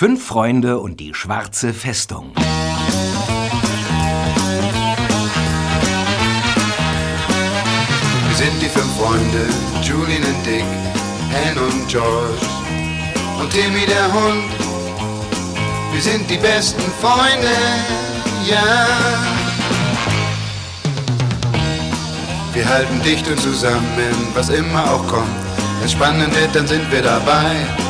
Fünf Freunde und die schwarze Festung. Wir sind die fünf Freunde, Julian und Dick, Anne und George und Timmy der Hund. Wir sind die besten Freunde, ja. Wir halten dicht und zusammen, was immer auch kommt. Wenn es spannend wird, dann sind wir dabei.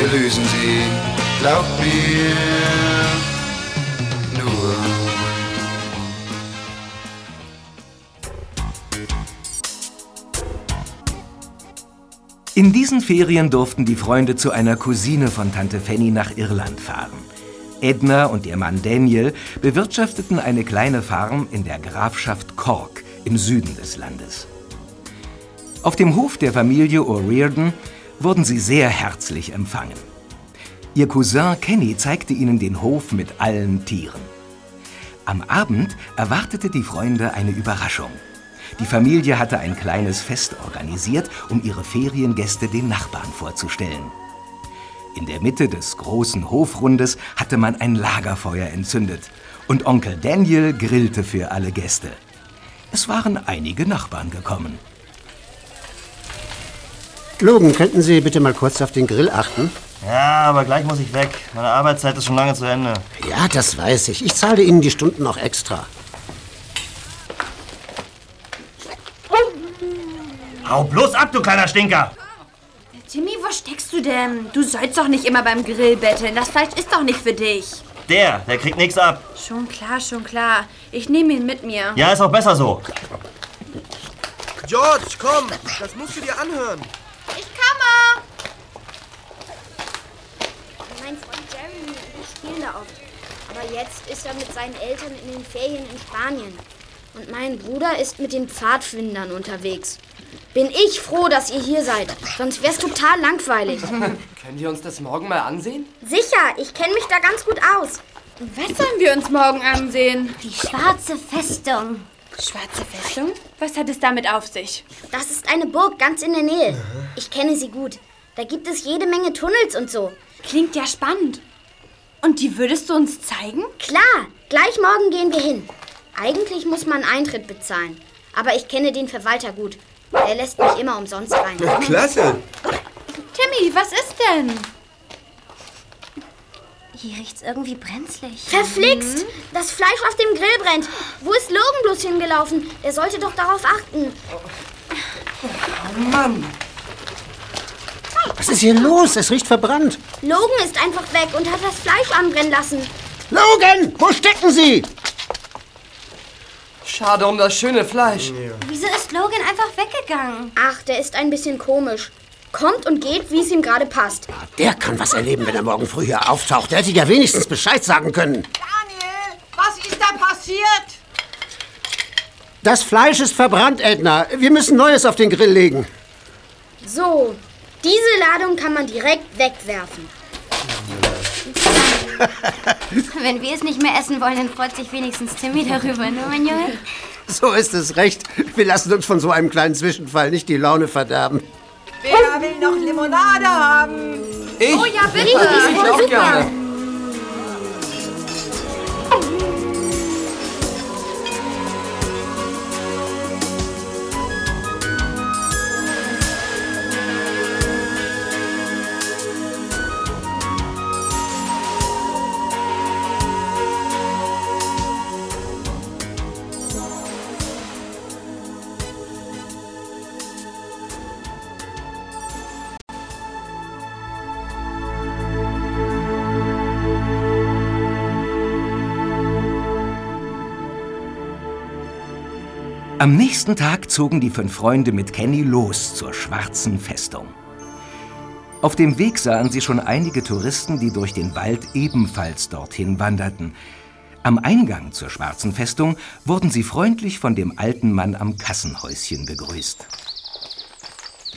wir lösen sie, glaubt mir. In diesen Ferien durften die Freunde zu einer Cousine von Tante Fanny nach Irland fahren. Edna und ihr Mann Daniel bewirtschafteten eine kleine Farm in der Grafschaft Cork im Süden des Landes. Auf dem Hof der Familie O'Riordan wurden sie sehr herzlich empfangen. Ihr Cousin Kenny zeigte ihnen den Hof mit allen Tieren. Am Abend erwartete die Freunde eine Überraschung. Die Familie hatte ein kleines Fest organisiert, um ihre Feriengäste den Nachbarn vorzustellen. In der Mitte des großen Hofrundes hatte man ein Lagerfeuer entzündet und Onkel Daniel grillte für alle Gäste. Es waren einige Nachbarn gekommen. Logan, könnten Sie bitte mal kurz auf den Grill achten? Ja, aber gleich muss ich weg. Meine Arbeitszeit ist schon lange zu Ende. Ja, das weiß ich. Ich zahle Ihnen die Stunden noch extra. Hau bloß ab, du kleiner Stinker! Timmy, wo steckst du denn? Du sollst doch nicht immer beim Grill betteln. Das Fleisch ist doch nicht für dich. Der, der kriegt nichts ab. Schon klar, schon klar. Ich nehme ihn mit mir. Ja, ist auch besser so. George, komm, das musst du dir anhören. Ich komme! Mein Freund Jeremy und ich spielen da oft. Aber jetzt ist er mit seinen Eltern in den Ferien in Spanien. Und mein Bruder ist mit den Pfadfindern unterwegs. Bin ich froh, dass ihr hier seid. Sonst wär's total langweilig. Können wir uns das morgen mal ansehen? Sicher, ich kenne mich da ganz gut aus. Was sollen wir uns morgen ansehen? Die schwarze Festung. Schwarze Festung? Was hat es damit auf sich? Das ist eine Burg ganz in der Nähe. Ich kenne sie gut. Da gibt es jede Menge Tunnels und so. Klingt ja spannend. Und die würdest du uns zeigen? Klar, gleich morgen gehen wir hin. Eigentlich muss man Eintritt bezahlen. Aber ich kenne den Verwalter gut. Er lässt mich immer umsonst rein. Klasse. Timmy, was ist denn? Hier riecht's irgendwie brenzlig. Verflixt! Das Fleisch auf dem Grill brennt. Wo ist Logan bloß hingelaufen? Der sollte doch darauf achten. Oh Mann! Was ist hier los? Es riecht verbrannt. Logan ist einfach weg und hat das Fleisch anbrennen lassen. Logan, wo stecken Sie? Schade um das schöne Fleisch. Wieso ist Logan einfach weggegangen? Ach, der ist ein bisschen komisch. Kommt und geht, wie es ihm gerade passt. Der kann was erleben, wenn er morgen früh hier auftaucht. Der hätte ja wenigstens Bescheid sagen können. Daniel, was ist da passiert? Das Fleisch ist verbrannt, Edna. Wir müssen Neues auf den Grill legen. So, diese Ladung kann man direkt wegwerfen. Wenn wir es nicht mehr essen wollen, dann freut sich wenigstens Timmy darüber, ne, mein Junge? So ist es recht. Wir lassen uns von so einem kleinen Zwischenfall nicht die Laune verderben. Wer will noch Limonade haben? Ich? Oh ja, bitte. Ich auch gerne. Am nächsten Tag zogen die fünf Freunde mit Kenny los zur schwarzen Festung. Auf dem Weg sahen sie schon einige Touristen, die durch den Wald ebenfalls dorthin wanderten. Am Eingang zur schwarzen Festung wurden sie freundlich von dem alten Mann am Kassenhäuschen begrüßt.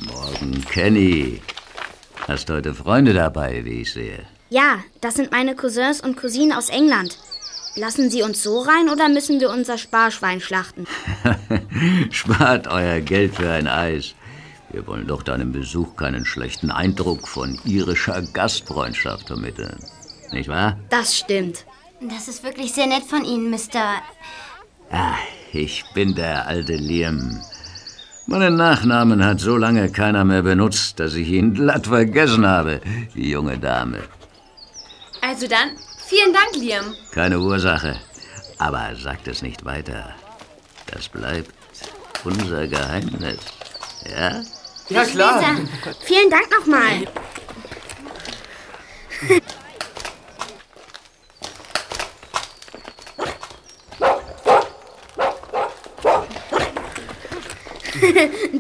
Morgen, Kenny. Hast heute Freunde dabei, wie ich sehe. Ja, das sind meine Cousins und Cousinen aus England. Lassen Sie uns so rein oder müssen wir unser Sparschwein schlachten? Spart euer Geld für ein Eis. Wir wollen doch deinem Besuch keinen schlechten Eindruck von irischer Gastfreundschaft vermitteln. Nicht wahr? Das stimmt. Das ist wirklich sehr nett von Ihnen, Mr. Ah, ich bin der alte Liam. Meinen Nachnamen hat so lange keiner mehr benutzt, dass ich ihn glatt vergessen habe, die junge Dame. Also dann, vielen Dank, Liam. Keine Ursache. Aber sagt es nicht weiter. Das bleibt unser Geheimnis. Ja? Ja, klar. Vielen Dank nochmal.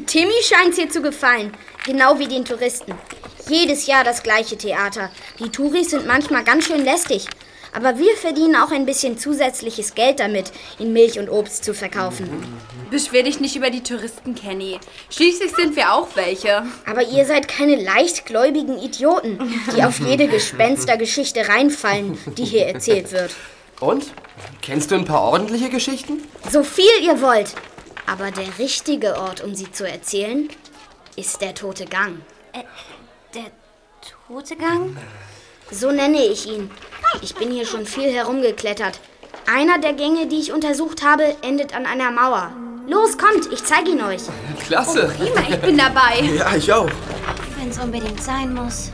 Timmy scheint's hier zu gefallen. Genau wie den Touristen. Jedes Jahr das gleiche Theater. Die Touris sind manchmal ganz schön lästig. Aber wir verdienen auch ein bisschen zusätzliches Geld damit, ihnen Milch und Obst zu verkaufen. Beschwer dich nicht über die Touristen, Kenny. Schließlich sind wir auch welche. Aber ihr seid keine leichtgläubigen Idioten, die auf jede Gespenstergeschichte reinfallen, die hier erzählt wird. Und? Kennst du ein paar ordentliche Geschichten? So viel ihr wollt. Aber der richtige Ort, um sie zu erzählen, ist der tote Gang. Der tote Gang? So nenne ich ihn. Ich bin hier schon viel herumgeklettert. Einer der Gänge, die ich untersucht habe, endet an einer Mauer. Los, kommt, ich zeige ihn euch. Klasse. Prima, ich bin dabei. Ja, ich auch. Wenn es unbedingt sein muss.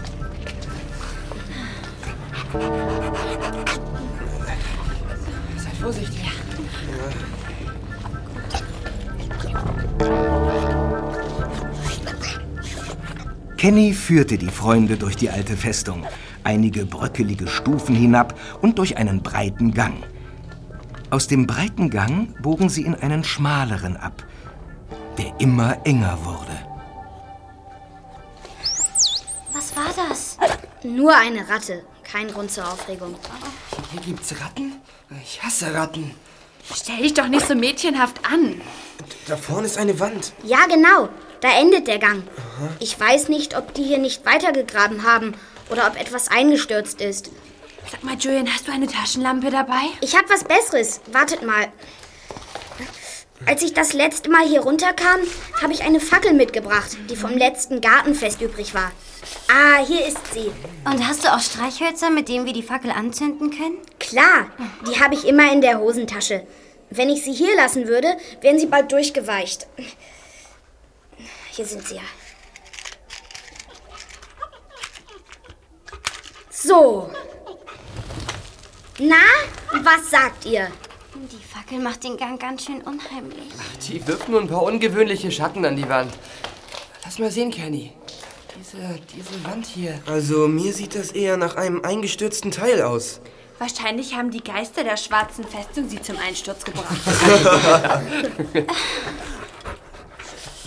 Seid vorsichtig. Kenny führte die Freunde durch die alte Festung, einige bröckelige Stufen hinab und durch einen breiten Gang. Aus dem breiten Gang bogen sie in einen schmaleren ab, der immer enger wurde. Was war das? Nur eine Ratte. Kein Grund zur Aufregung. Hier gibt's Ratten? Ich hasse Ratten. Stell dich doch nicht so mädchenhaft an. Da vorne ist eine Wand. Ja, genau. Da endet der Gang. Ich weiß nicht, ob die hier nicht weitergegraben haben oder ob etwas eingestürzt ist. Sag mal, Julian, hast du eine Taschenlampe dabei? Ich hab was Besseres. Wartet mal. Als ich das letzte Mal hier runterkam, habe ich eine Fackel mitgebracht, die vom letzten Gartenfest übrig war. Ah, hier ist sie. Und hast du auch Streichhölzer, mit denen wir die Fackel anzünden können? Klar, die habe ich immer in der Hosentasche. Wenn ich sie hier lassen würde, wären sie bald durchgeweicht. Hier sind sie ja. So. Na, was sagt ihr? Die Fackel macht den Gang ganz schön unheimlich. Die wirft nur ein paar ungewöhnliche Schatten an die Wand. Lass mal sehen, Kenny. Diese, diese Wand hier. Also, mir sieht das eher nach einem eingestürzten Teil aus. Wahrscheinlich haben die Geister der schwarzen Festung sie zum Einsturz gebracht.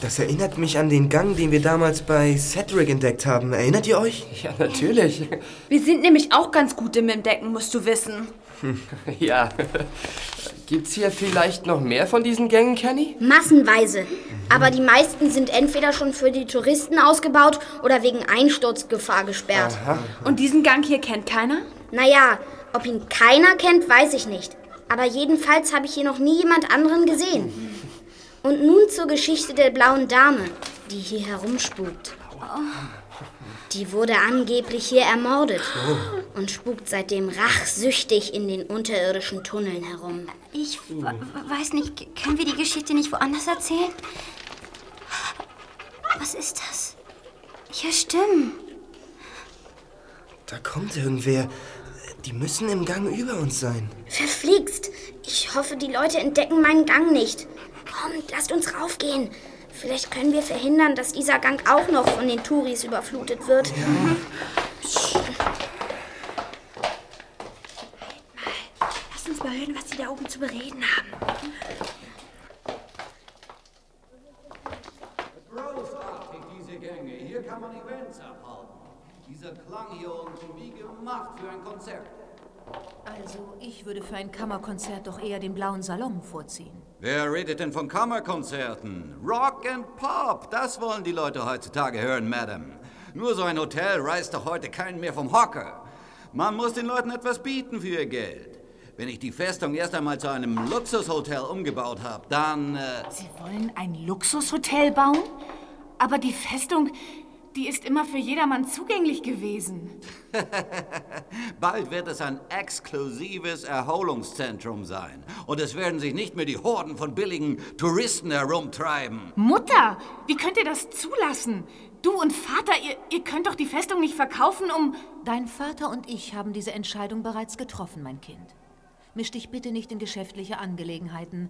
Das erinnert mich an den Gang, den wir damals bei Cedric entdeckt haben. Erinnert ihr euch? Ja, natürlich. Wir sind nämlich auch ganz gut im Entdecken, musst du wissen. Ja. Gibt's hier vielleicht noch mehr von diesen Gängen, Kenny? Massenweise. Aber die meisten sind entweder schon für die Touristen ausgebaut oder wegen Einsturzgefahr gesperrt. Und diesen Gang hier kennt keiner? Naja, ob ihn keiner kennt, weiß ich nicht. Aber jedenfalls habe ich hier noch nie jemand anderen gesehen. Und nun zur Geschichte der blauen Dame, die hier herumspukt. Die wurde angeblich hier ermordet und spukt seitdem rachsüchtig in den unterirdischen Tunneln herum. Ich weiß nicht, können wir die Geschichte nicht woanders erzählen? Was ist das? Höre Stimmen. Da kommt irgendwer. Die müssen im Gang über uns sein. Verflixt! Ich hoffe, die Leute entdecken meinen Gang nicht. Kommt, lasst uns raufgehen. Vielleicht können wir verhindern, dass dieser Gang auch noch von den Touris überflutet wird. Lass uns mal hören, was die da oben zu bereden haben. Großartig, diese Gänge. Hier kann man Events abhalten. Der Klang hier unten wie gemacht für ein Konzert. Also, ich würde für ein Kammerkonzert doch eher den blauen Salon vorziehen. Wer redet denn von Kammerkonzerten? Rock and Pop, das wollen die Leute heutzutage hören, Madame. Nur so ein Hotel reißt doch heute keinen mehr vom Hocker. Man muss den Leuten etwas bieten für ihr Geld. Wenn ich die Festung erst einmal zu einem Luxushotel umgebaut habe, dann... Äh Sie wollen ein Luxushotel bauen? Aber die Festung, die ist immer für jedermann zugänglich gewesen. Bald wird es ein exklusives Erholungszentrum sein. Und es werden sich nicht mehr die Horden von billigen Touristen herumtreiben. Mutter, wie könnt ihr das zulassen? Du und Vater, ihr, ihr könnt doch die Festung nicht verkaufen, um... Dein Vater und ich haben diese Entscheidung bereits getroffen, mein Kind. Misch dich bitte nicht in geschäftliche Angelegenheiten.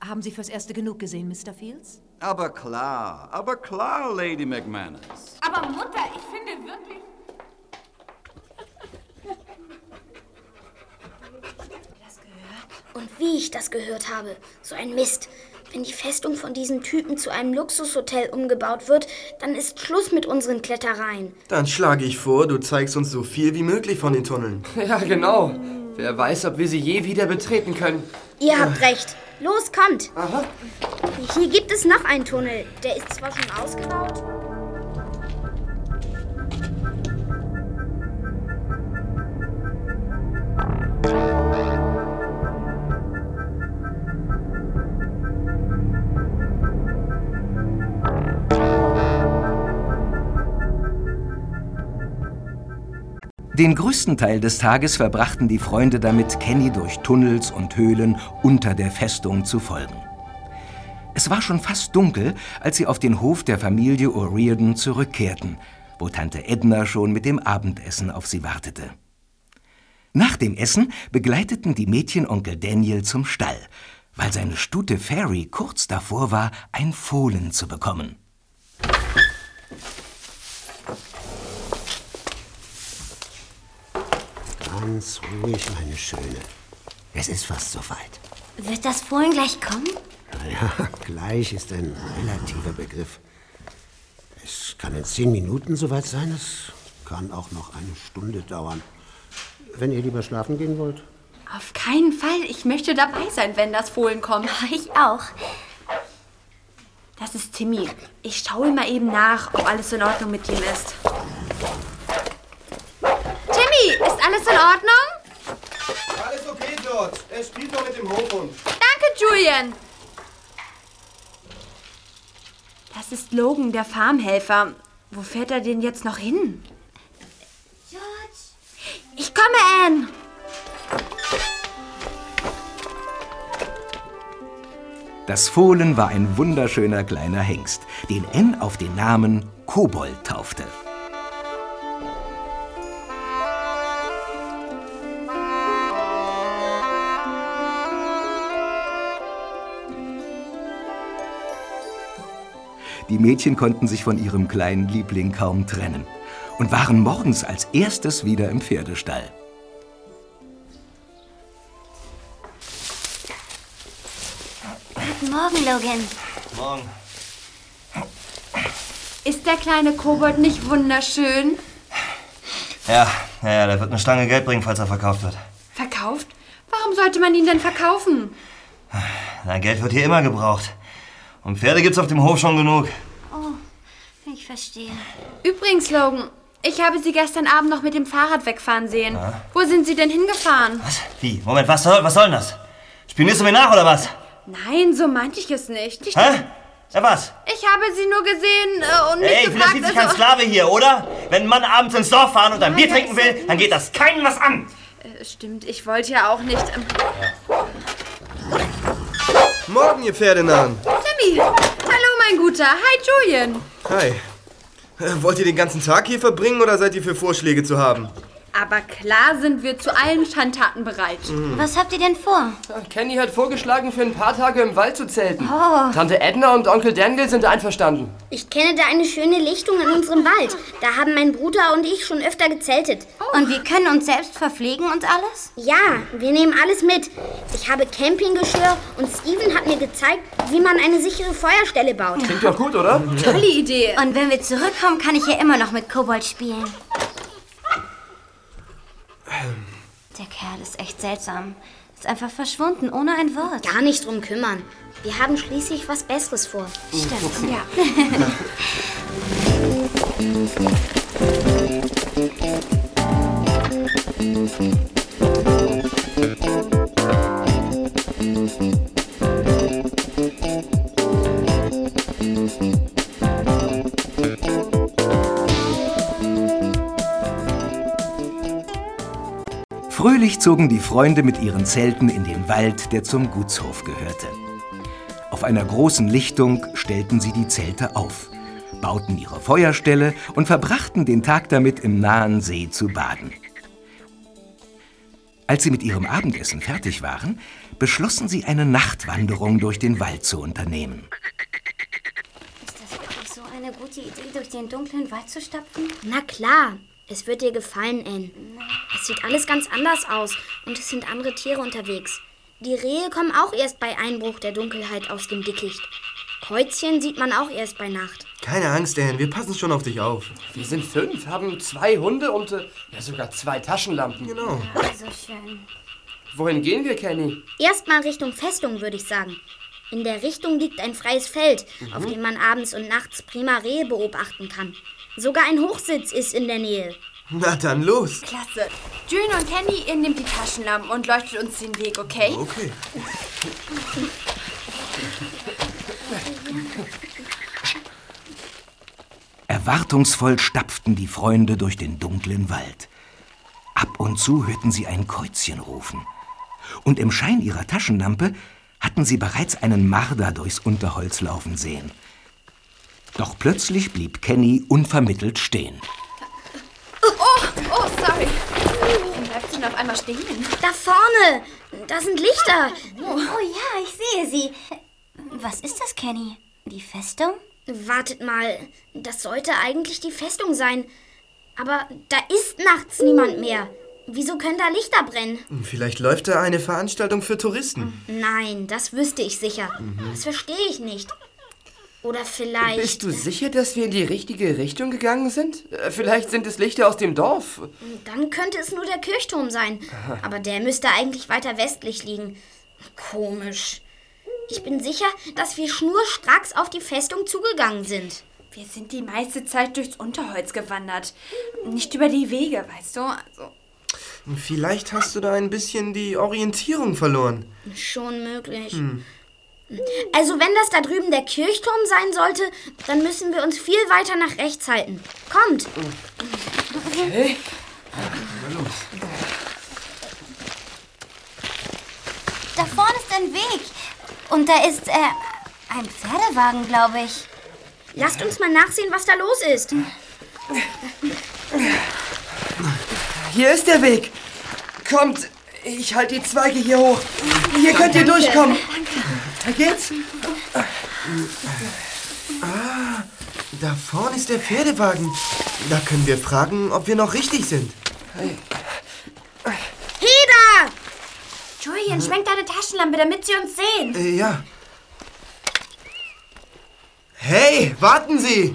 Haben Sie fürs Erste genug gesehen, Mr. Fields? Aber klar, aber klar, Lady McManus. Aber Mutter, ich finde wirklich... Und wie ich das gehört habe. So ein Mist. Wenn die Festung von diesen Typen zu einem Luxushotel umgebaut wird, dann ist Schluss mit unseren Klettereien. Dann schlage ich vor, du zeigst uns so viel wie möglich von den Tunneln. Ja, genau. Wer weiß, ob wir sie je wieder betreten können. Ihr habt recht. Los, kommt. Aha. Hier gibt es noch einen Tunnel. Der ist zwar schon ausgebaut. Den größten Teil des Tages verbrachten die Freunde damit, Kenny durch Tunnels und Höhlen unter der Festung zu folgen. Es war schon fast dunkel, als sie auf den Hof der Familie O'Riordan zurückkehrten, wo Tante Edna schon mit dem Abendessen auf sie wartete. Nach dem Essen begleiteten die Mädchen Onkel Daniel zum Stall, weil seine Stute Fairy kurz davor war, ein Fohlen zu bekommen. Ganz ruhig, meine Schöne. Es ist fast soweit. Wird das Fohlen gleich kommen? Naja, gleich ist ein relativer Begriff. Es kann in zehn Minuten soweit sein, es kann auch noch eine Stunde dauern. Wenn ihr lieber schlafen gehen wollt. Auf keinen Fall. Ich möchte dabei sein, wenn das Fohlen kommt. Ich auch. Das ist Timmy. Ich schaue mal eben nach, ob alles in Ordnung mit ihm ist. Timmy, ist alles in Ordnung? Alles okay dort. Er spielt doch mit dem Hofhund. Danke, Julian. Das ist Logan, der Farmhelfer. Wo fährt er denn jetzt noch hin? George. Ich komme, Anne. Das Fohlen war ein wunderschöner kleiner Hengst, den N auf den Namen Kobold taufte. Die Mädchen konnten sich von ihrem kleinen Liebling kaum trennen und waren morgens als erstes wieder im Pferdestall. Guten Morgen, Logan. Morgen. Ist der kleine Kobold nicht wunderschön? Ja, ja, ja, der wird eine Stange Geld bringen, falls er verkauft wird. Verkauft? Warum sollte man ihn denn verkaufen? Na, Geld wird hier immer gebraucht. Und Pferde gibt's auf dem Hof schon genug. Oh, ich verstehe. Übrigens, Logan, ich habe Sie gestern Abend noch mit dem Fahrrad wegfahren sehen. Wo sind Sie denn hingefahren? Was? Wie? Moment, was soll, was soll denn das? Spionierst du mir nach oder was? Nein, so meinte ich es nicht. Ich, Hä? Ja, was? ich habe Sie nur gesehen äh, und nicht Ey, ich bin gefragt. schließlich kein Sklave hier, oder? Wenn ein Mann abends ins Dorf fahren und ein Bier ja, trinken ja will, dann geht das keinen was an. Äh, stimmt, ich wollte ja auch nicht. Ähm, Morgen, ihr Pferdenahen. Timmy! Hallo, mein Guter. Hi, Julian. Hi. Äh, Wollt ihr den ganzen Tag hier verbringen oder seid ihr für Vorschläge zu haben? Aber klar sind wir zu allen Schandtaten bereit. Was habt ihr denn vor? Kenny hat vorgeschlagen, für ein paar Tage im Wald zu zelten. Oh. Tante Edna und Onkel Daniel sind einverstanden. Ich kenne da eine schöne Lichtung in unserem Wald. Da haben mein Bruder und ich schon öfter gezeltet. Und wir können uns selbst verpflegen und alles? Ja, wir nehmen alles mit. Ich habe Campinggeschirr und Steven hat mir gezeigt, wie man eine sichere Feuerstelle baut. Klingt doch gut, oder? Tolle Idee. Und wenn wir zurückkommen, kann ich ja immer noch mit Kobold spielen. Der Kerl ist echt seltsam. Ist einfach verschwunden, ohne ein Wort. Gar nicht drum kümmern. Wir haben schließlich was Besseres vor. Stimmt. Ja. Fröhlich zogen die Freunde mit ihren Zelten in den Wald, der zum Gutshof gehörte. Auf einer großen Lichtung stellten sie die Zelte auf, bauten ihre Feuerstelle und verbrachten den Tag damit, im nahen See zu baden. Als sie mit ihrem Abendessen fertig waren, beschlossen sie, eine Nachtwanderung durch den Wald zu unternehmen. Ist das wirklich so eine gute Idee, durch den dunklen Wald zu stapfen? Na klar, es wird dir gefallen, Anne. Es sieht alles ganz anders aus und es sind andere Tiere unterwegs. Die Rehe kommen auch erst bei Einbruch der Dunkelheit aus dem Dickicht. Käuzchen sieht man auch erst bei Nacht. Keine Angst, Dan, wir passen schon auf dich auf. Wir sind fünf, haben zwei Hunde und äh, ja, sogar zwei Taschenlampen. Genau. So schön. Wohin gehen wir, Kenny? Erstmal Richtung Festung, würde ich sagen. In der Richtung liegt ein freies Feld, Mhm. auf dem man abends und nachts prima Rehe beobachten kann. Sogar ein Hochsitz ist in der Nähe. Na dann los. Klasse. June und Kenny, ihr nehmt die Taschenlampen und leuchtet uns den Weg, okay? Okay. Erwartungsvoll stapften die Freunde durch den dunklen Wald. Ab und zu hörten sie ein Käuzchen rufen. Und im Schein ihrer Taschenlampe hatten sie bereits einen Marder durchs Unterholz laufen sehen. Doch plötzlich blieb Kenny unvermittelt stehen. Oh, oh, sorry. Warum bleibt sie denn auf einmal stehen? Da vorne! Da sind Lichter! Oh, ja, ich sehe sie. Was ist das, Kenny? Die Festung? Wartet mal, das sollte eigentlich die Festung sein. Aber da ist nachts niemand mehr. Wieso können da Lichter brennen? Vielleicht läuft da eine Veranstaltung für Touristen. Nein, das wüsste ich sicher. Mhm. Das verstehe ich nicht. Oder vielleicht. Bist du sicher, dass wir in die richtige Richtung gegangen sind? Äh, Vielleicht sind es Lichter aus dem Dorf. Dann könnte es nur der Kirchturm sein. Aber der müsste eigentlich weiter westlich liegen. Komisch. Ich bin sicher, dass wir schnurstracks auf die Festung zugegangen sind. Wir sind die meiste Zeit durchs Unterholz gewandert. Nicht über die Wege, weißt du? Also, Vielleicht hast du da ein bisschen die Orientierung verloren. Schon möglich. Hm. Also wenn das da drüben der Kirchturm sein sollte, dann müssen wir uns viel weiter nach rechts halten. Kommt. Okay. Los. Da vorne ist ein Weg. Und da ist, äh, ein Pferdewagen, glaube ich. Lasst uns mal nachsehen, was da los ist. Hier ist der Weg. Kommt, ich halte die Zweige hier hoch. Hier könnt ihr Danke. durchkommen. Da geht's. Ah, da vorne ist der Pferdewagen. Da können wir fragen, ob wir noch richtig sind. Heda! Julian, schwenk deine Taschenlampe, damit sie uns sehen. Äh, ja. Hey, warten Sie!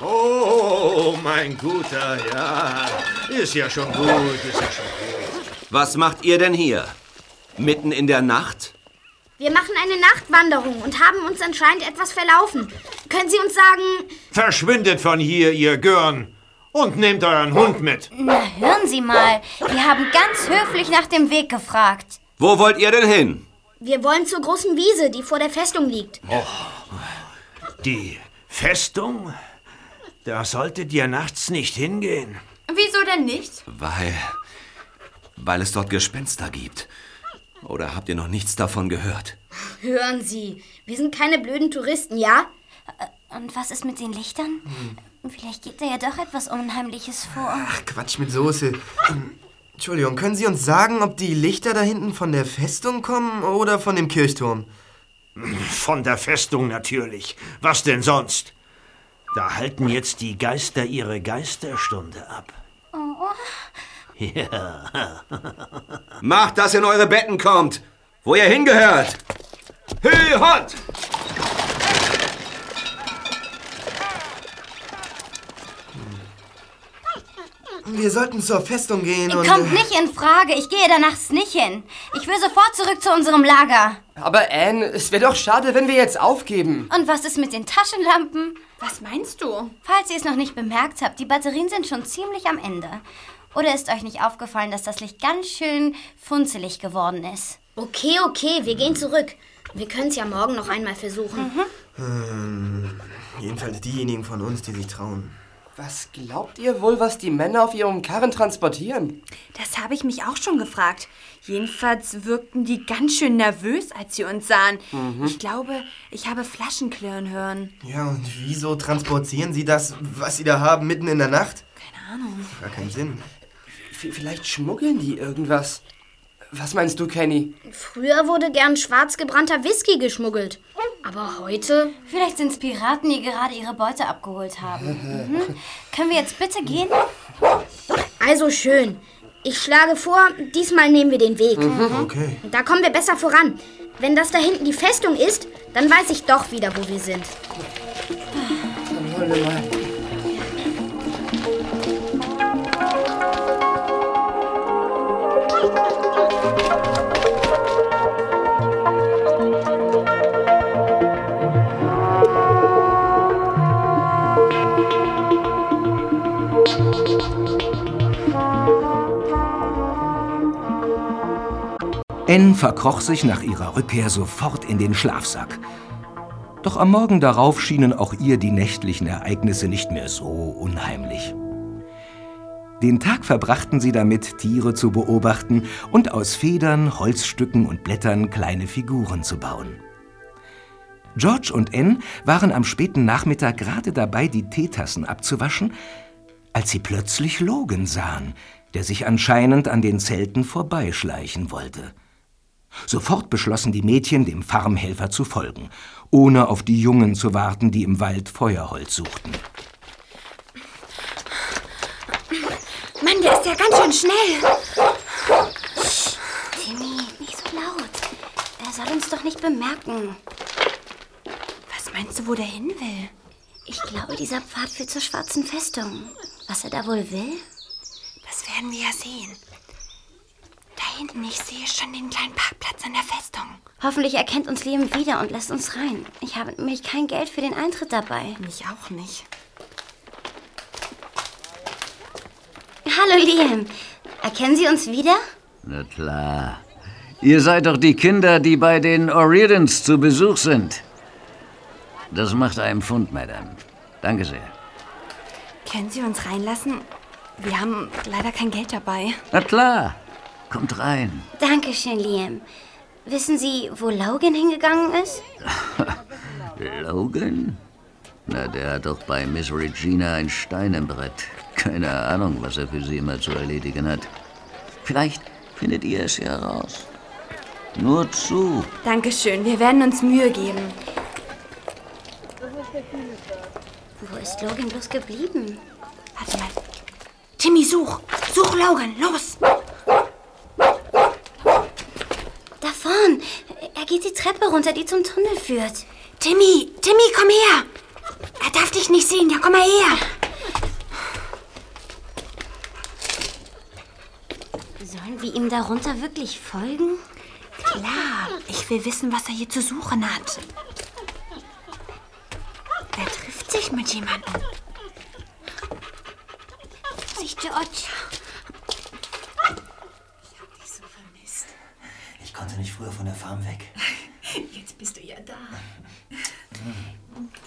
Oh, mein Guter, ja. Ist ja schon gut, ist ja schon gut. Was macht ihr denn hier? Mitten in der Nacht? Wir machen eine Nachtwanderung und haben uns anscheinend etwas verlaufen. Können Sie uns sagen, Verschwindet von hier, ihr Görn. Und nehmt euren Hund mit. Na, hören Sie mal. Wir haben ganz höflich nach dem Weg gefragt. Wo wollt ihr denn hin? wir wollen zur großen Wiese, die vor der Festung liegt. Oh, die Festung? Da solltet ihr nachts nicht hingehen. Wieso denn nicht? Weil. weil es dort Gespenster gibt. Oder habt ihr noch nichts davon gehört? Hören Sie, wir sind keine blöden Touristen, ja? Und was ist mit den Lichtern? Vielleicht geht da ja doch etwas Unheimliches vor. Ach, Quatsch mit Soße. Ähm, Entschuldigung, können Sie uns sagen, ob die Lichter da hinten von der Festung kommen oder von dem Kirchturm? Von der Festung natürlich. Was denn sonst? Da halten jetzt die Geister ihre Geisterstunde ab. Oh. Ja. Macht, dass ihr in eure Betten kommt, wo ihr hingehört. Hey, Hot! Wir sollten zur Festung gehen und... Kommt äh, nicht in Frage. Ich gehe da nachts nicht hin. Ich will sofort zurück zu unserem Lager. Aber Anne, es wäre doch schade, wenn wir jetzt aufgeben. Und was ist mit den Taschenlampen? Was meinst du? Falls ihr es noch nicht bemerkt habt, die Batterien sind schon ziemlich am Ende. Oder ist euch nicht aufgefallen, dass das Licht ganz schön funzelig geworden ist? Okay, okay, wir gehen zurück. Wir können es ja morgen noch einmal versuchen. Ähm, jedenfalls diejenigen von uns, die sich trauen. Was glaubt ihr wohl, was die Männer auf ihrem Karren transportieren? Das habe ich mich auch schon gefragt. Jedenfalls wirkten die ganz schön nervös, als sie uns sahen. Mhm. Ich glaube, ich habe Flaschen klirren hören. Ja, und wieso transportieren sie das, was sie da haben, mitten in der Nacht? Keine Ahnung. Gar keinen Sinn. V vielleicht schmuggeln die irgendwas. Was meinst du, Kenny? Früher wurde gern schwarz gebrannter Whisky geschmuggelt. Aber heute? Vielleicht sind es Piraten, die gerade ihre Beute abgeholt haben. Mhm. Können wir jetzt bitte gehen? Also schön. Ich schlage vor, diesmal nehmen wir den Weg. Mhm, okay. Da kommen wir besser voran. Wenn das da hinten die Festung ist, dann weiß ich doch wieder, wo wir sind. Dann holen wir mal. Anne verkroch sich nach ihrer Rückkehr sofort in den Schlafsack. Doch am Morgen darauf schienen auch ihr die nächtlichen Ereignisse nicht mehr so unheimlich. Den Tag verbrachten sie damit, Tiere zu beobachten und aus Federn, Holzstücken und Blättern kleine Figuren zu bauen. George und Anne waren am späten Nachmittag gerade dabei, die Teetassen abzuwaschen, als sie plötzlich Logan sahen, der sich anscheinend an den Zelten vorbeischleichen wollte. Sofort beschlossen die Mädchen, dem Farmhelfer zu folgen, ohne auf die Jungen zu warten, die im Wald Feuerholz suchten. Mann, der ist ja ganz schön schnell. Timmy, nicht so laut. Er soll uns doch nicht bemerken. Was meinst du, wo der hin will? Ich glaube, dieser Pfad führt zur schwarzen Festung. Was er da wohl will? Das werden wir ja sehen. Da hinten, ich sehe schon den kleinen Parkplatz an der Festung. Hoffentlich erkennt uns Liam wieder und lässt uns rein. Ich habe nämlich kein Geld für den Eintritt dabei. Mich auch nicht. Hallo Liam. Erkennen Sie uns wieder? Na klar. Ihr seid doch die Kinder, die bei den O'Riordans zu Besuch sind. Das macht einen Pfund, Madame. Danke sehr. Können Sie uns reinlassen? Wir haben leider kein Geld dabei. Na klar. Kommt rein. Dankeschön, Liam. Wissen Sie, wo Logan hingegangen ist? Logan? Na, der hat doch bei Miss Regina ein Stein im Brett. Keine Ahnung, was er für sie immer zu erledigen hat. Vielleicht findet ihr es ja raus. Nur zu. Dankeschön, wir werden uns Mühe geben. Wo ist Logan bloß geblieben? Warte mal. Timmy, such! Such Logan, los! Da vorn. Er geht die Treppe runter, die zum Tunnel führt. Timmy, Timmy, komm her! Er darf dich nicht sehen, ja, komm mal her! Sollen wir ihm darunter wirklich folgen? Klar, ich will wissen, was er hier zu suchen hat. Er trifft sich mit jemandem. Sich George. Konnte nicht früher von der Farm weg. Jetzt bist du ja da.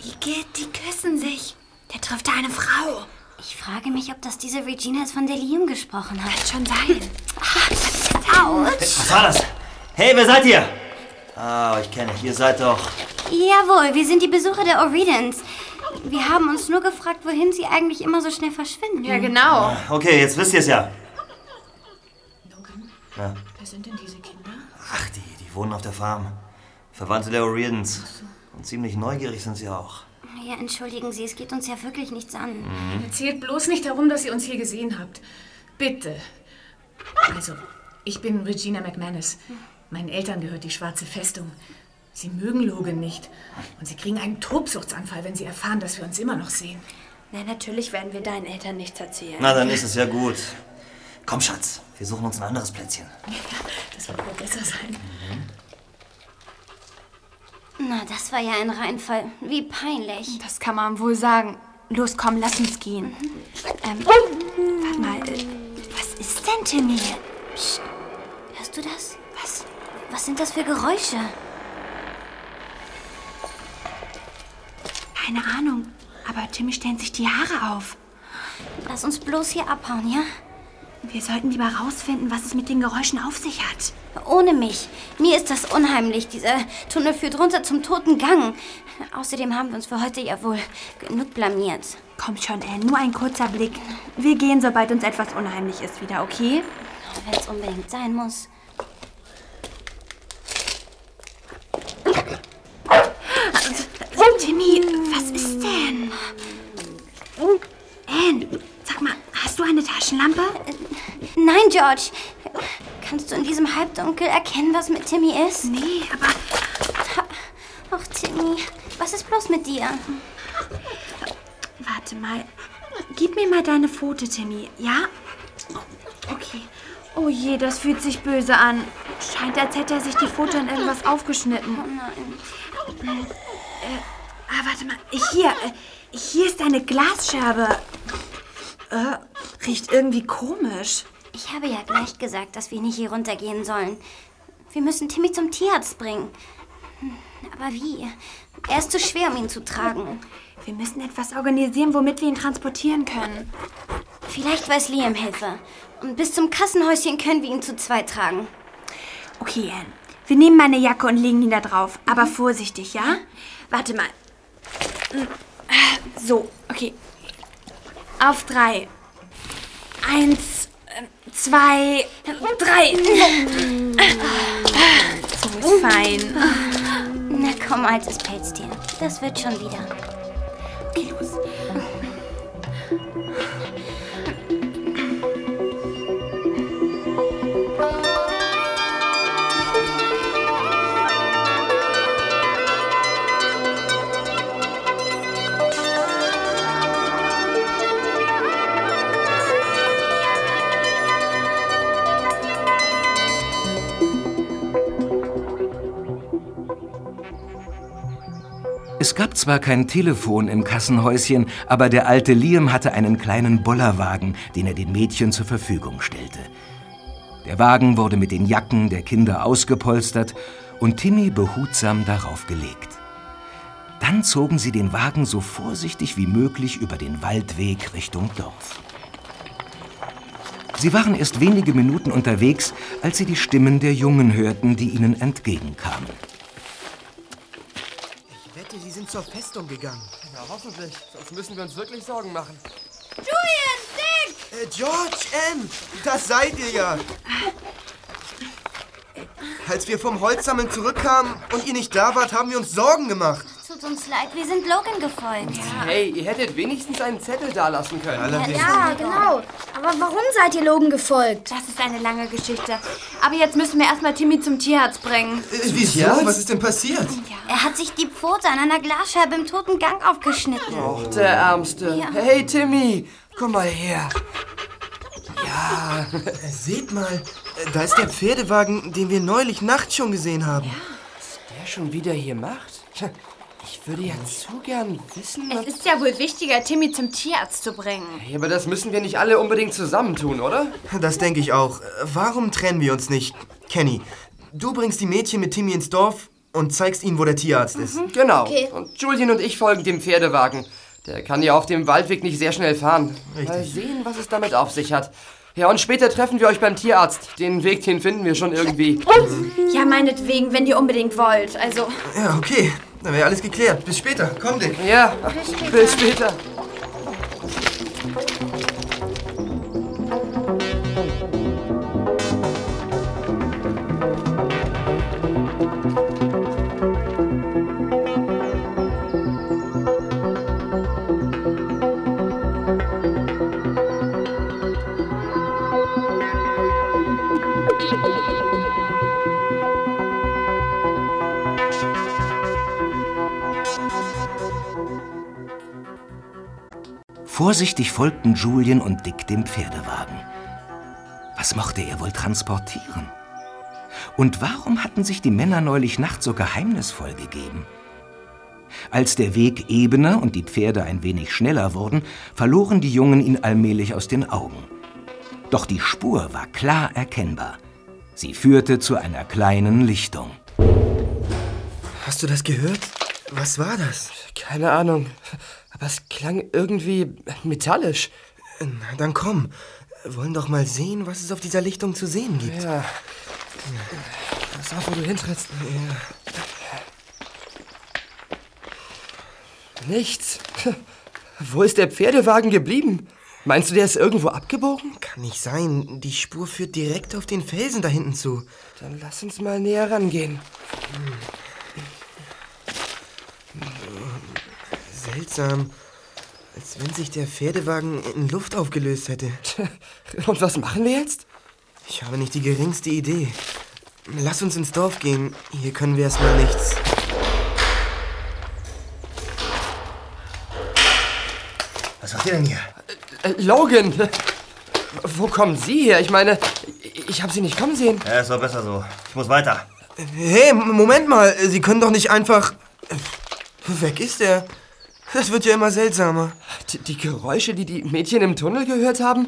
Igitt, die küssen sich. Der trifft da eine Frau. Ich frage mich, ob das diese Regina ist, von der Liam gesprochen hat. Kann schon sein. Autsch! Was war das? Hey, wer seid ihr? Ah, ich kenne euch. Ihr seid doch. Jawohl, wir sind die Besucher der Oridans. Wir haben uns nur gefragt, wohin sie eigentlich immer so schnell verschwinden. Ja, genau. Ah, Okay, jetzt wisst ihr es ja. Ja. Wer sind denn diese Kinder? Ach, die, die wohnen auf der Farm. Verwandte der O'Riordans. Und ziemlich neugierig sind sie auch. Ja, entschuldigen Sie, es geht uns ja wirklich nichts an. Erzählt bloß nicht darum, dass ihr uns hier gesehen habt. Bitte. Also, ich bin Regina McManus. Meinen Eltern gehört die Schwarze Festung. Sie mögen Logan nicht. Und sie kriegen einen Tobsuchtsanfall, wenn sie erfahren, dass wir uns immer noch sehen. Na, natürlich werden wir deinen Eltern nichts erzählen. Na, dann ist es ja gut. Komm, Schatz, wir suchen uns ein anderes Plätzchen. Das wird wohl besser sein. Na, das war ja ein Reinfall. Wie peinlich. Das kann man wohl sagen. Los, komm, lass uns gehen. Ähm, warte mal, äh, was ist denn, Timmy? Psst. Hörst du das? Was? Was sind das für Geräusche? Keine Ahnung, aber Timmy stellt sich die Haare auf. Lass uns bloß hier abhauen, ja? Wir sollten lieber rausfinden, was es mit den Geräuschen auf sich hat. Ohne mich. Mir ist das unheimlich. Dieser Tunnel führt runter zum toten Gang. Außerdem haben wir uns für heute ja wohl genug blamiert. Komm schon, Anne, nur ein kurzer Blick. Wir gehen, sobald uns etwas unheimlich ist, wieder, okay? Wenn es unbedingt sein muss. Timmy, was ist denn? Anne, sag mal, hast du eine Taschenlampe? Nein, George. Kannst du in diesem Halbdunkel erkennen, was mit Timmy ist? Nee, aber... Ach, Timmy, was ist bloß mit dir? Warte mal. Gib mir mal deine Pfote, Timmy, ja? Okay. Oh je, das fühlt sich böse an. Scheint, als hätte er sich die Pfote in irgendwas aufgeschnitten. Oh nein. Äh, ah, warte mal. Hier, äh, hier ist eine Glasscherbe. Äh, riecht irgendwie komisch. Ich habe ja gleich gesagt, dass wir nicht hier runtergehen sollen. Wir müssen Timmy zum Tierarzt bringen. Aber wie? Er ist zu schwer, um ihn zu tragen. Wir müssen etwas organisieren, womit wir ihn transportieren können. Vielleicht weiß Liam Hilfe. Und bis zum Kassenhäuschen können wir ihn zu zweit tragen. Okay, Anne. Wir nehmen meine Jacke und legen ihn da drauf. Aber vorsichtig, ja? Warte mal. So, okay. Auf drei. Eins, zwei, drei. So ist fein. Na komm, altes Pelztier. Das wird schon wieder. Okay, los. Gab zwar kein Telefon im Kassenhäuschen, aber der alte Liam hatte einen kleinen Bollerwagen, den er den Mädchen zur Verfügung stellte. Der Wagen wurde mit den Jacken der Kinder ausgepolstert und Timmy behutsam darauf gelegt. Dann zogen sie den Wagen so vorsichtig wie möglich über den Waldweg Richtung Dorf. Sie waren erst wenige Minuten unterwegs, als sie die Stimmen der Jungen hörten, die ihnen entgegenkamen. Zur Festung gegangen. Na, hoffentlich. Sonst müssen wir uns wirklich Sorgen machen. Julian, Dick! Äh, George, Anne, das seid ihr ja. Als wir vom Holzsammeln zurückkamen und ihr nicht da wart, haben wir uns Sorgen gemacht. Tut uns leid, wir sind Logan gefolgt. Hey, ihr hättet wenigstens einen Zettel dalassen können. Allerdings. Ja, genau. Aber warum seid ihr Logan gefolgt? Das ist eine lange Geschichte. Aber jetzt müssen wir erstmal Timmy zum Tierarzt bringen. Äh, wieso? Was ist denn passiert? Er hat sich die Pfote an einer Glasscherbe im toten Gang aufgeschnitten. Och, der Ärmste. Ja. Hey, Timmy, komm mal her. Ja, Äh, Seht mal, äh, da ist der Pferdewagen, den wir neulich nachts schon gesehen haben. was der schon wieder hier macht? Ich würde ja zu gern wissen, was... Es ist ja wohl wichtiger, Timmy zum Tierarzt zu bringen. Hey, aber das müssen wir nicht alle unbedingt zusammentun, oder? Das denke ich auch. Warum trennen wir uns nicht? Kenny, du bringst die Mädchen mit Timmy ins Dorf und zeigst ihnen, wo der Tierarzt ist. Genau. Okay. Und Julian und ich folgen dem Pferdewagen. Der kann ja auf dem Waldweg nicht sehr schnell fahren. Richtig. Mal sehen, was es damit auf sich hat. Ja, und später treffen wir euch beim Tierarzt. Den Weg, den finden wir schon irgendwie. Ja, meinetwegen, wenn ihr unbedingt wollt. Also, Ja, okay. Dann wäre alles geklärt. Bis später. Komm, Dick. Ja, bis später. Bis später. Vorsichtig folgten Julien und Dick dem Pferdewagen. Was mochte er wohl transportieren? Und warum hatten sich die Männer neulich Nacht so geheimnisvoll gegeben? Als der Weg ebener und die Pferde ein wenig schneller wurden, verloren die Jungen ihn allmählich aus den Augen. Doch die Spur war klar erkennbar. Sie führte zu einer kleinen Lichtung. Hast du das gehört? Was war das? Keine Ahnung. Aber es klang irgendwie metallisch. Na, dann komm. Wollen doch mal sehen, was es auf dieser Lichtung zu sehen gibt. Ja. Pass auf, wo du hintrittst. Ja. Nichts. Wo ist der Pferdewagen geblieben? Meinst du, der ist irgendwo abgebogen? Kann nicht sein. Die Spur führt direkt auf den Felsen da hinten zu. Dann lass uns mal näher rangehen. Seltsam. Als wenn sich der Pferdewagen in Luft aufgelöst hätte. Und was machen wir jetzt? Ich habe nicht die geringste Idee. Lass uns ins Dorf gehen. Hier können wir erstmal nichts. Was macht ihr denn hier? Äh, Logan! Wo kommen Sie her? Ich meine, ich habe Sie nicht kommen sehen. Ja, es war besser so. Ich muss weiter. Hey, Moment mal. Sie können doch nicht einfach... Weg ist er. Das wird ja immer seltsamer. Die, die, Geräusche, die die Mädchen im Tunnel gehört haben,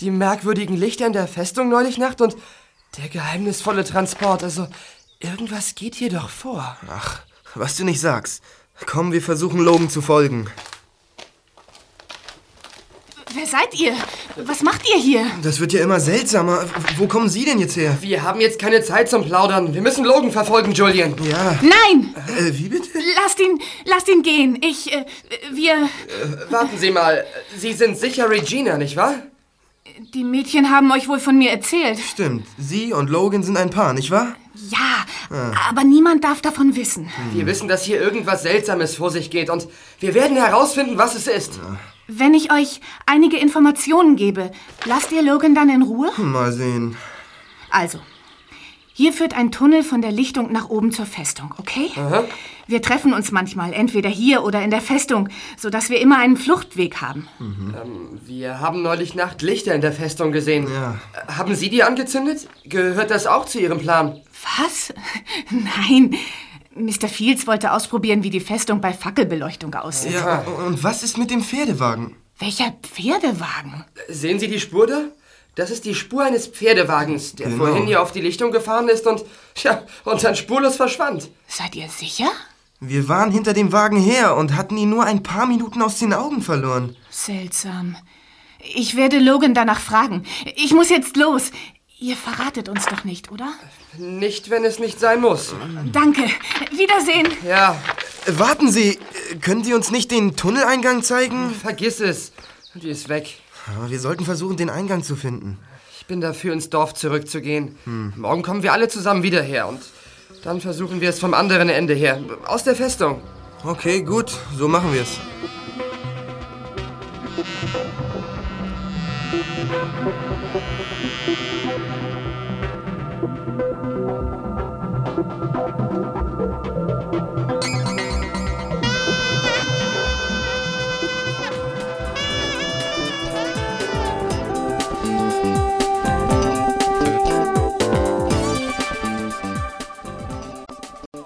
die merkwürdigen Lichter in der Festung neulich Nacht und der geheimnisvolle Transport. Also, irgendwas geht hier doch vor. Ach, was du nicht sagst. Komm, wir versuchen Logan zu folgen. Wer seid ihr? Was macht ihr hier? Das wird ja immer seltsamer. Wo kommen Sie denn jetzt her? Wir haben jetzt keine Zeit zum Plaudern. Wir müssen Logan verfolgen, Julian. Ja. Nein! Äh, wie bitte? Lasst ihn, lasst ihn gehen. Ich, äh, wir... Äh, warten Sie mal. Sie sind sicher Regina, nicht wahr? Die Mädchen haben euch wohl von mir erzählt. Stimmt. Sie und Logan sind ein Paar, nicht wahr? Ja, ah. aber niemand darf davon wissen. Hm. Wir wissen, dass hier irgendwas Seltsames vor sich geht und wir werden herausfinden, was es ist. Ja. Wenn ich euch einige Informationen gebe, lasst ihr Logan dann in Ruhe? Mal sehen. Also, hier führt ein Tunnel von der Lichtung nach oben zur Festung, okay? Aha. Wir treffen uns manchmal entweder hier oder in der Festung, sodass wir immer einen Fluchtweg haben. Mhm. Ähm, wir haben neulich Nacht Lichter in der Festung gesehen. Ja. Haben Sie die angezündet? Gehört das auch zu Ihrem Plan? Was? Nein. Mr. Fields wollte ausprobieren, wie die Festung bei Fackelbeleuchtung aussieht. Ja, und was ist mit dem Pferdewagen? Welcher Pferdewagen? Sehen Sie die Spur da? Das ist die Spur eines Pferdewagens, der genau. vorhin hier auf die Lichtung gefahren ist und, ja, und dann spurlos verschwand. Seid ihr sicher? Wir waren hinter dem Wagen her und hatten ihn nur ein paar Minuten aus den Augen verloren. Seltsam. Ich werde Logan danach fragen. Ich muss jetzt los. Ihr verratet uns doch nicht, oder? Nicht, wenn es nicht sein muss. Danke. Wiedersehen. Ja. Warten Sie. Können Sie uns nicht den Tunneleingang zeigen? Vergiss es. Die ist weg. Wir sollten versuchen, den Eingang zu finden. Ich bin dafür, ins Dorf zurückzugehen. Hm. Morgen kommen wir alle zusammen wieder her und dann versuchen wir es vom anderen Ende her. Aus der Festung. Okay, gut. So machen wir es.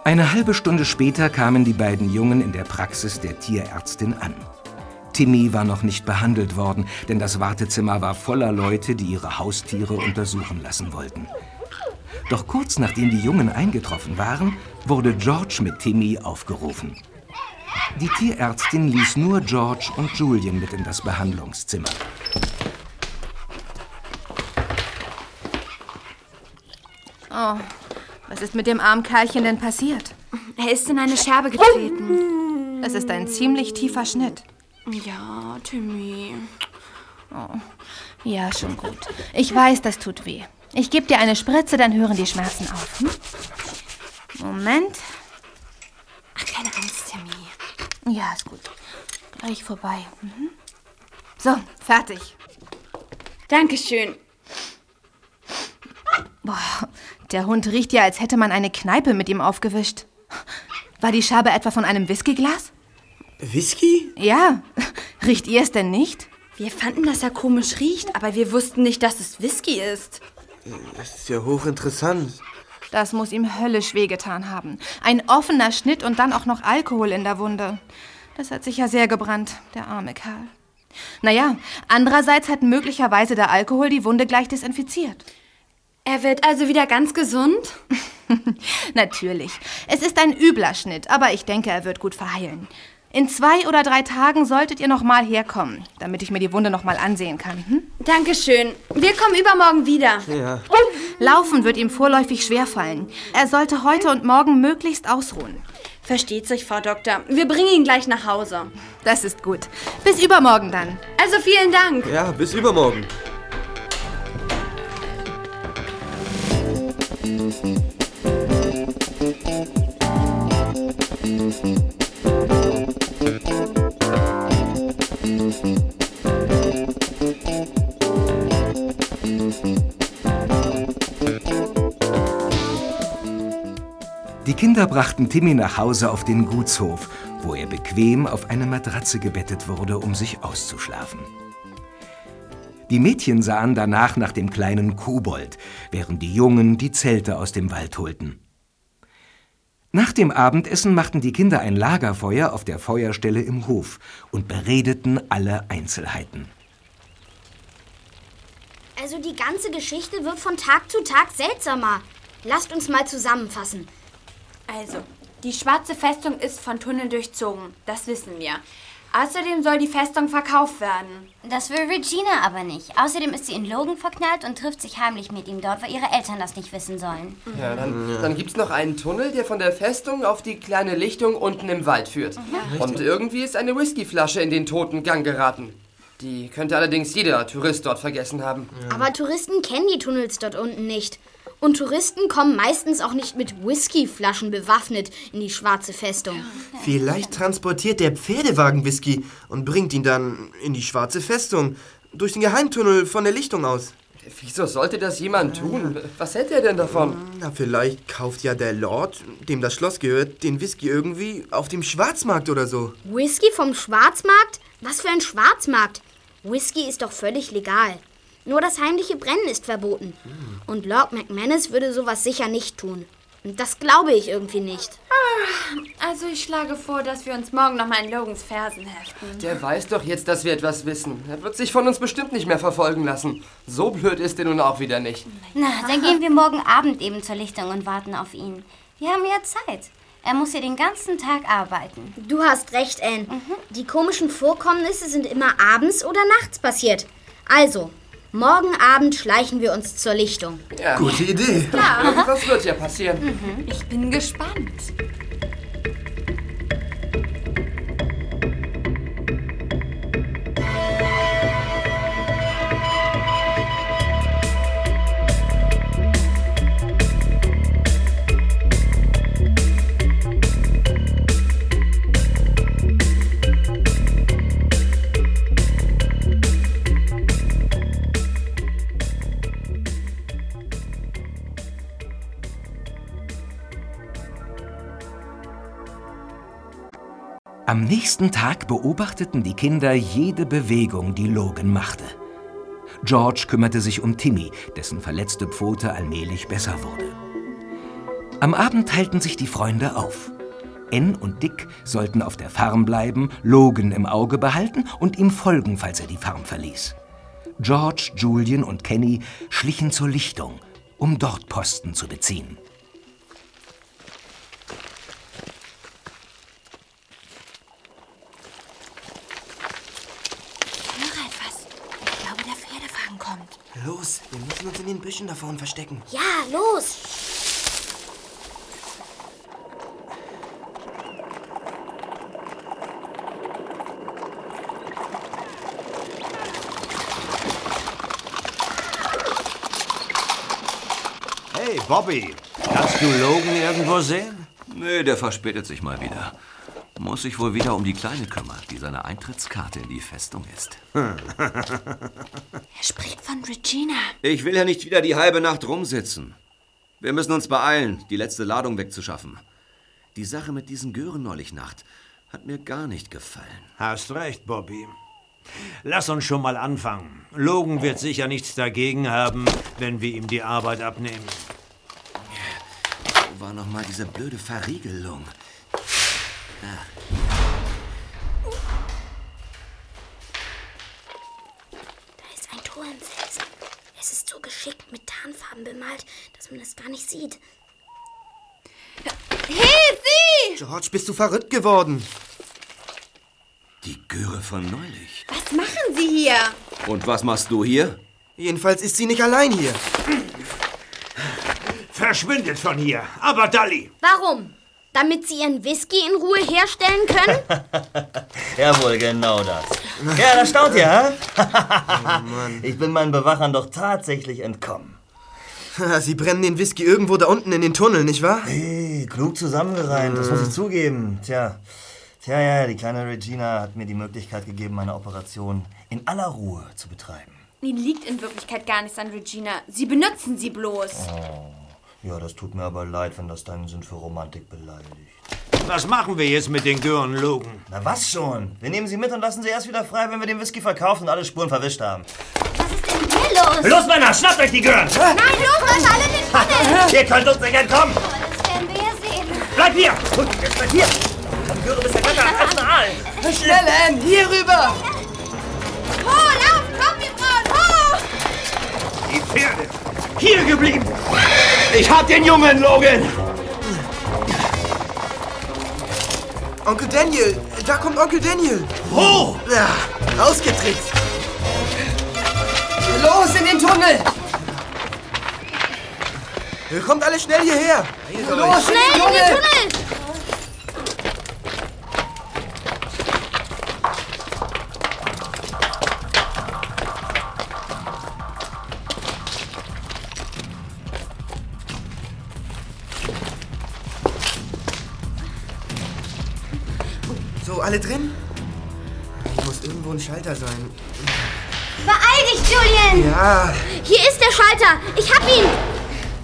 Eine halbe Stunde später kamen die beiden Jungen in der Praxis der Tierärztin an. Timmy war noch nicht behandelt worden, denn das Wartezimmer war voller Leute, die ihre Haustiere untersuchen lassen wollten. Doch kurz nachdem die Jungen eingetroffen waren, wurde George mit Timmy aufgerufen. Die Tierärztin ließ nur George und Julian mit in das Behandlungszimmer. Oh, was ist mit dem armen Kerlchen denn passiert? Er ist in eine Scherbe getreten. Es ist ein ziemlich tiefer Schnitt. Ja, Timmy. Oh. Ja, schon gut. Ich weiß, das tut weh. Ich gebe dir eine Spritze, dann hören die Schmerzen auf. Hm? Moment. Ach, keine Angst, Timmy. Ja, ist gut. Gleich vorbei. Mhm. So, fertig. Dankeschön. Boah, der Hund riecht ja, als hätte man eine Kneipe mit ihm aufgewischt. War die Schabe etwa von einem Whiskyglas? Whisky? Ja. Riecht ihr es denn nicht? Wir fanden, dass er komisch riecht, aber wir wussten nicht, dass es Whisky ist. Das ist ja hochinteressant. Das muss ihm höllisch wehgetan haben. Ein offener Schnitt und dann auch noch Alkohol in der Wunde. Das hat sich ja sehr gebrannt, der arme Kerl. Naja, andererseits hat möglicherweise der Alkohol die Wunde gleich desinfiziert. Er wird also wieder ganz gesund? Natürlich. Es ist ein übler Schnitt, aber ich denke, er wird gut verheilen. In zwei oder drei Tagen solltet ihr noch mal herkommen, damit ich mir die Wunde noch mal ansehen kann. Hm? Dankeschön. Wir kommen übermorgen wieder. Ja. Laufen wird ihm vorläufig schwerfallen. Er sollte heute und morgen möglichst ausruhen. Versteht sich, Frau Doktor. Wir bringen ihn gleich nach Hause. Das ist gut. Bis übermorgen dann. Also vielen Dank. Ja, bis übermorgen. Die Kinder brachten Timmy nach Hause auf den Gutshof, wo er bequem auf eine Matratze gebettet wurde, um sich auszuschlafen. Die Mädchen sahen danach nach dem kleinen Kobold, während die Jungen die Zelte aus dem Wald holten. Nach dem Abendessen machten die Kinder ein Lagerfeuer auf der Feuerstelle im Hof und beredeten alle Einzelheiten. Also die ganze Geschichte wird von Tag zu Tag seltsamer. Lasst uns mal zusammenfassen. Also, die schwarze Festung ist von Tunneln durchzogen. Das wissen wir. Außerdem soll die Festung verkauft werden. Das will Regina aber nicht. Außerdem ist sie in Logan verknallt und trifft sich heimlich mit ihm dort, weil ihre Eltern das nicht wissen sollen. Ja, dann, dann gibt's noch einen Tunnel, der von der Festung auf die kleine Lichtung unten im Wald führt. Und irgendwie ist eine Whiskyflasche in den toten Gang geraten. Die könnte allerdings jeder Tourist dort vergessen haben. Aber Touristen kennen die Tunnels dort unten nicht. Und Touristen kommen meistens auch nicht mit Whiskyflaschen bewaffnet in die schwarze Festung. Vielleicht transportiert der Pferdewagen Whisky und bringt ihn dann in die schwarze Festung. Durch den Geheimtunnel von der Lichtung aus. Wieso sollte das jemand tun? Was hält er denn davon? Na, vielleicht kauft ja der Lord, dem das Schloss gehört, den Whisky irgendwie auf dem Schwarzmarkt oder so. Whisky vom Schwarzmarkt? Was für ein Schwarzmarkt? Whisky ist doch völlig legal. Nur das heimliche Brennen ist verboten. Und Lord McManus würde sowas sicher nicht tun. Und das glaube ich irgendwie nicht. Also ich schlage vor, dass wir uns morgen noch mal in Logans Fersen heften. Der weiß doch jetzt, dass wir etwas wissen. Er wird sich von uns bestimmt nicht mehr verfolgen lassen. So blöd ist er nun auch wieder nicht. Na, dann gehen wir morgen Abend eben zur Lichtung und warten auf ihn. Wir haben ja Zeit. Er muss hier den ganzen Tag arbeiten. Du hast recht, Anne. Die komischen Vorkommnisse sind immer abends oder nachts passiert. Also, morgen Abend schleichen wir uns zur Lichtung. Ja. Gute Idee. Ja. Irgendwas wird ja passieren. Ich bin gespannt. Am nächsten Tag beobachteten die Kinder jede Bewegung, die Logan machte. George kümmerte sich um Timmy, dessen verletzte Pfote allmählich besser wurde. Am Abend teilten sich die Freunde auf. Ann und Dick sollten auf der Farm bleiben, Logan im Auge behalten und ihm folgen, falls er die Farm verließ. George, Julian und Kenny schlichen zur Lichtung, um dort Posten zu beziehen. Noch etwas. Ich glaube, der Pferdewagen kommt. Los, wir müssen uns in den Büschen da vorne verstecken. Ja, los! Hey, Bobby, kannst du Logan irgendwo sehen? Nee, der verspätet sich mal wieder. Muss sich wohl wieder um die Kleine kümmern, die seine Eintrittskarte in die Festung ist. Er spricht von Regina. Ich will ja nicht wieder die halbe Nacht rumsitzen. Wir müssen uns beeilen, die letzte Ladung wegzuschaffen. Die Sache mit diesen Gören neulich Nacht hat mir gar nicht gefallen. Hast recht, Bobby. Lass uns schon mal anfangen. Logan wird sicher nichts dagegen haben, wenn wir ihm die Arbeit abnehmen. Wo war noch mal diese blöde Verriegelung? Ah. Da ist ein Tor im Fels. Es ist so geschickt mit Tarnfarben bemalt, dass man es gar nicht sieht. Hilfe! George, bist du verrückt geworden? Die Göre von neulich. Was machen Sie hier? Und was machst du hier? Jedenfalls ist sie nicht allein hier. Verschwindet von hier. Aber Dalli. Warum? Damit sie ihren Whisky in Ruhe herstellen können? Jawohl, genau das. Ja, das staunt ihr, hä? ich bin meinen Bewachern doch tatsächlich entkommen. Sie brennen den Whisky irgendwo da unten in den Tunnel, nicht wahr? Hey, klug zusammengereimt, das muss ich zugeben. Tja, tja, ja, die kleine Regina hat mir die Möglichkeit gegeben, meine Operation in aller Ruhe zu betreiben. Ihnen liegt in Wirklichkeit gar nichts an Regina. Sie benutzen sie bloß. Ja, das tut mir aber leid, wenn das deinen Sinn für Romantik beleidigt. Was machen wir jetzt mit den Gören, Logan? Na was schon? Wir nehmen sie mit und lassen sie erst wieder frei, wenn wir den Whisky verkaufen und alle Spuren verwischt haben. Hier los! Los, Männer, schnappt euch die Gören! Nein, los, was alle den Tunnel! Ihr könnt uns nicht entkommen! Das werden wir ja sehen. Bleib hier! Gut, jetzt bleib hier! Die Göre bis der Götter als ein Aal! Schnell, Ann, hier rüber! Ho, lauf, komm, wir Frauen, ho! Die Pferde! Hier geblieben! Ich hab den Jungen, Logan! Onkel Daniel, da kommt Onkel Daniel. Hoch! Ja, ausgetrickst. Los in den Tunnel! Kommt alle schnell hierher. Los Schnell in den Tunnel! Alle drin? Hier muss irgendwo ein Schalter sein. Beeil dich, Julian! Ja, Hier ist der Schalter. Ich hab ihn.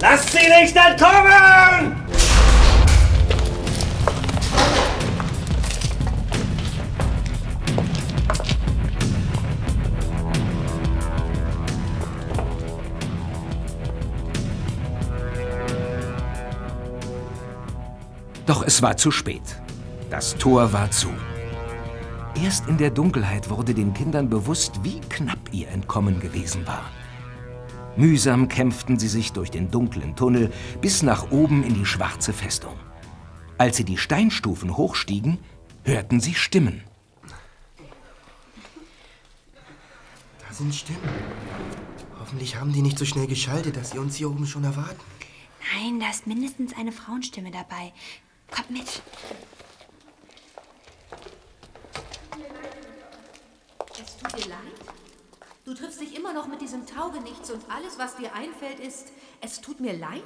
Lasst sie nicht entkommen! Doch es war zu spät. Das Tor war zu. Erst in der Dunkelheit wurde den Kindern bewusst, wie knapp ihr Entkommen gewesen war. Mühsam kämpften sie sich durch den dunklen Tunnel bis nach oben in die schwarze Festung. Als sie die Steinstufen hochstiegen, hörten sie Stimmen. da sind Stimmen. Hoffentlich haben die nicht so schnell geschaltet, dass sie uns hier oben schon erwarten. Nein, da ist mindestens eine Frauenstimme dabei. Kommt mit. Es tut dir leid? Du triffst dich immer noch mit diesem Taugenichts und alles, was dir einfällt, ist, es tut mir leid?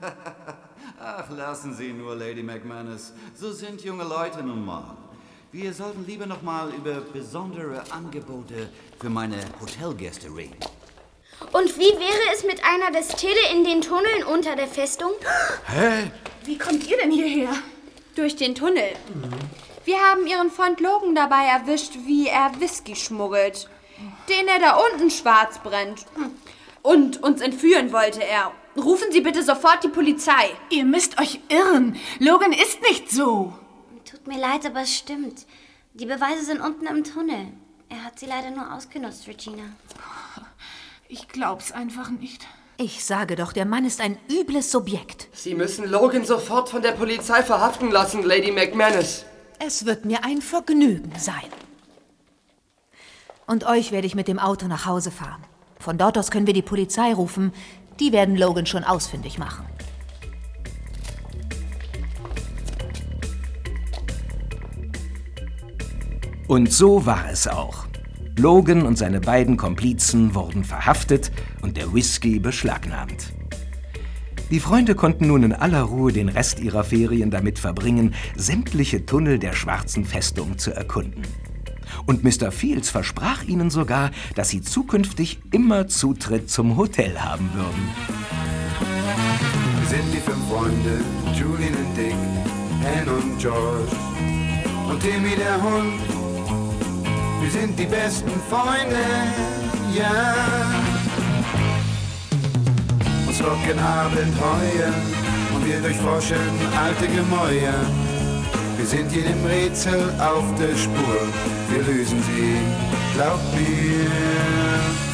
Ach, lassen Sie nur, Lady McManus. So sind junge Leute nun mal. Wir sollten lieber noch mal über besondere Angebote für meine Hotelgäste reden. Und wie wäre es mit einer Destille in den Tunneln unter der Festung? Hä? Wie kommt ihr denn hierher? Durch den Tunnel. Wir haben Ihren Freund Logan dabei erwischt, wie er Whisky schmuggelt. Den er da unten schwarz brennt. Und uns entführen wollte er. Rufen Sie bitte sofort die Polizei. Ihr müsst euch irren. Logan ist nicht so. Tut mir leid, aber es stimmt. Die Beweise sind unten im Tunnel. Er hat sie leider nur ausgenutzt, Regina. Ich glaub's einfach nicht. Ich sage doch, der Mann ist ein übles Subjekt. Sie müssen Logan sofort von der Polizei verhaften lassen, Lady McManus. Es wird mir ein Vergnügen sein. Und euch werde ich mit dem Auto nach Hause fahren. Von dort aus können wir die Polizei rufen. Die werden Logan schon ausfindig machen. Und so war es auch. Logan und seine beiden Komplizen wurden verhaftet und der Whisky beschlagnahmt. Die Freunde konnten nun in aller Ruhe den Rest ihrer Ferien damit verbringen, sämtliche Tunnel der schwarzen Festung zu erkunden. Und Mr. Fields versprach ihnen sogar, dass sie zukünftig immer Zutritt zum Hotel haben würden. Wir sind die fünf Freunde, Julian und Dick, Anne und George und Timmy der Hund. Wir sind die besten Freunde, ja. Uns locken Abenteuer und wir durchforschen alte Gemäuer. Wir sind jedem Rätsel auf der Spur, wir lösen sie, glaub mir.